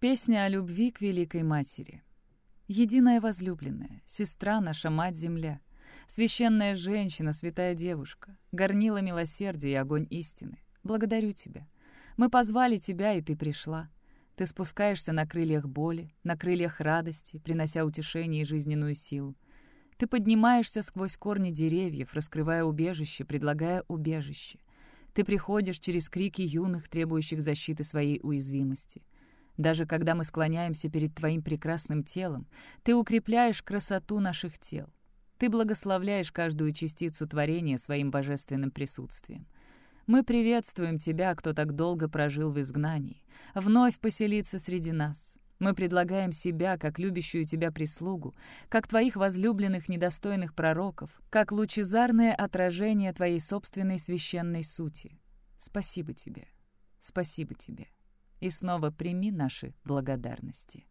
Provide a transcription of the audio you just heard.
Песня о любви к Великой Матери. Единая возлюбленная, сестра наша, мать-земля, священная женщина, святая девушка, горнила милосердия и огонь истины. Благодарю тебя. Мы позвали тебя, и ты пришла. Ты спускаешься на крыльях боли, на крыльях радости, принося утешение и жизненную силу. Ты поднимаешься сквозь корни деревьев, раскрывая убежище, предлагая убежище. Ты приходишь через крики юных, требующих защиты своей уязвимости. Даже когда мы склоняемся перед Твоим прекрасным телом, Ты укрепляешь красоту наших тел. Ты благословляешь каждую частицу творения своим божественным присутствием. Мы приветствуем Тебя, кто так долго прожил в изгнании, вновь поселиться среди нас. Мы предлагаем себя, как любящую Тебя прислугу, как Твоих возлюбленных недостойных пророков, как лучезарное отражение Твоей собственной священной сути. Спасибо Тебе, спасибо Тебе. И снова прими наши благодарности.